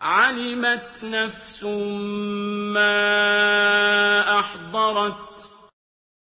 عَلِمَتْ نَفْسٌ مَّا أَحْضَرَتْ